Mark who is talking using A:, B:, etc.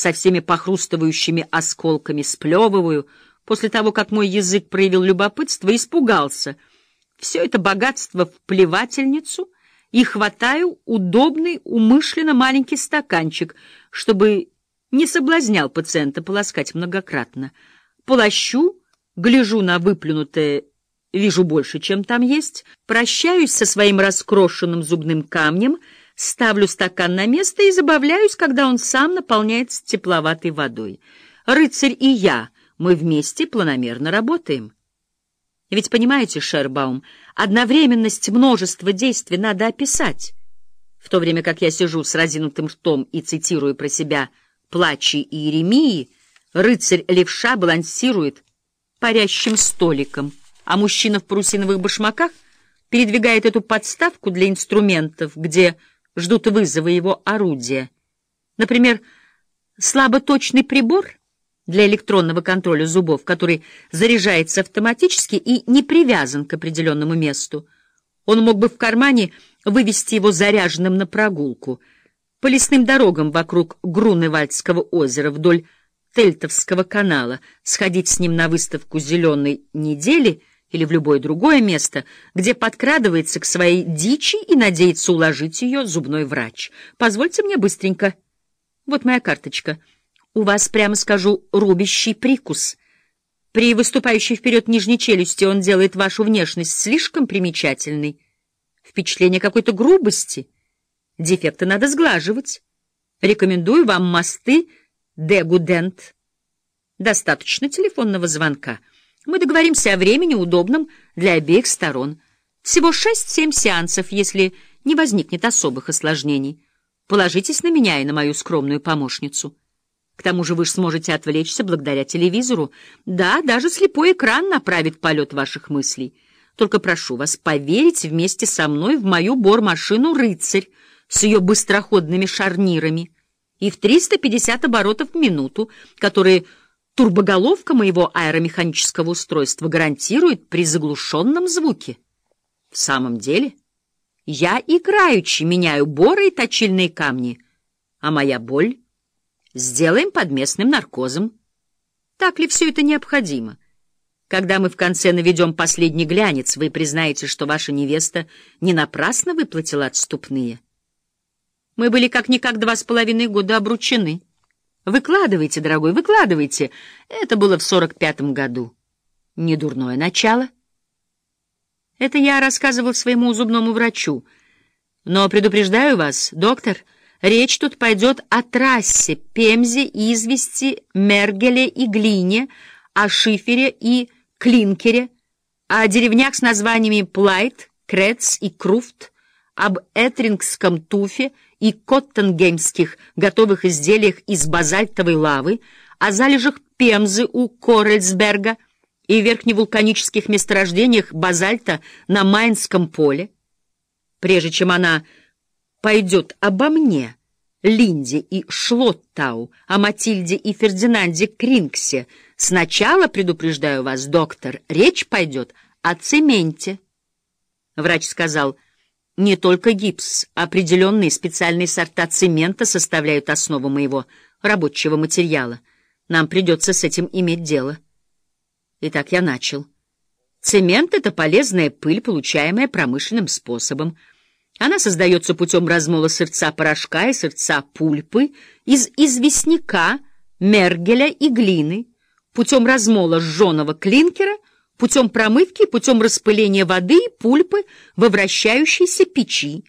A: со всеми похрустывающими осколками, сплевываю, после того, как мой язык проявил любопытство, испугался. Все это богатство в плевательницу и хватаю удобный, умышленно маленький стаканчик, чтобы не соблазнял пациента полоскать многократно. Полощу, гляжу на выплюнутое, вижу больше, чем там есть, прощаюсь со своим раскрошенным зубным камнем, ставлю стакан на место и забавляюсь, когда он сам наполняется тепловатой водой. Рыцарь и я, мы вместе планомерно работаем. Ведь понимаете, Шербаум, одновременность множества действий надо описать. В то время как я сижу с разинутым ртом и цитирую про себя плачи Иеремии, рыцарь-левша балансирует парящим столиком, а мужчина в парусиновых башмаках передвигает эту подставку для инструментов, где ждут вызова его орудия. Например, слаботочный прибор для электронного контроля зубов, который заряжается автоматически и не привязан к определенному месту. Он мог бы в кармане вывести его заряженным на прогулку — по лесным дорогам вокруг Груневальдского озера вдоль Тельтовского канала, сходить с ним на выставку «Зеленой недели» или в любое другое место, где подкрадывается к своей дичи и надеется уложить ее зубной врач. Позвольте мне быстренько. Вот моя карточка. У вас, прямо скажу, рубящий прикус. При выступающей вперед нижней челюсти он делает вашу внешность слишком примечательной. Впечатление какой-то грубости — Дефекты надо сглаживать. Рекомендую вам мосты Дегудент. Достаточно телефонного звонка. Мы договоримся о времени, удобном для обеих сторон. Всего шесть-семь сеансов, если не возникнет особых осложнений. Положитесь на меня и на мою скромную помощницу. К тому же вы же сможете отвлечься благодаря телевизору. Да, даже слепой экран направит полет ваших мыслей. Только прошу вас поверить вместе со мной в мою бормашину «Рыцарь», с ее быстроходными шарнирами и в 350 оборотов в минуту, которые турбоголовка моего аэромеханического устройства гарантирует при заглушенном звуке. В самом деле, я играючи меняю боры и точильные камни, а моя боль сделаем под местным наркозом. Так ли все это необходимо? Когда мы в конце наведем последний глянец, вы признаете, что ваша невеста не напрасно выплатила отступные. Мы были как-никак два с половиной года обручены. Выкладывайте, дорогой, выкладывайте. Это было в сорок пятом году. Недурное начало. Это я рассказывал своему зубному врачу. Но предупреждаю вас, доктор, речь тут пойдет о трассе, пемзе, извести, мергеле и глине, о шифере и клинкере, о деревнях с названиями Плайт, Крец и Круфт, об Этрингском туфе и коттенгеймских готовых изделиях из базальтовой лавы, о залежах Пемзы у Корельсберга и верхневулканических месторождениях базальта на Майнском поле. Прежде чем она пойдет обо мне, Линде и Шлоттау, о Матильде и Фердинанде Крингсе, сначала, предупреждаю вас, доктор, речь пойдет о цементе. Врач сказал — не только гипс, определенные специальные сорта цемента составляют основу моего рабочего материала. Нам придется с этим иметь дело. Итак, я начал. Цемент — это полезная пыль, получаемая промышленным способом. Она создается путем размола сырца порошка и сырца пульпы из известняка, мергеля и глины, путем размола жженого клинкера — путем промывки, путем распыления воды и пульпы во вращающейся печи,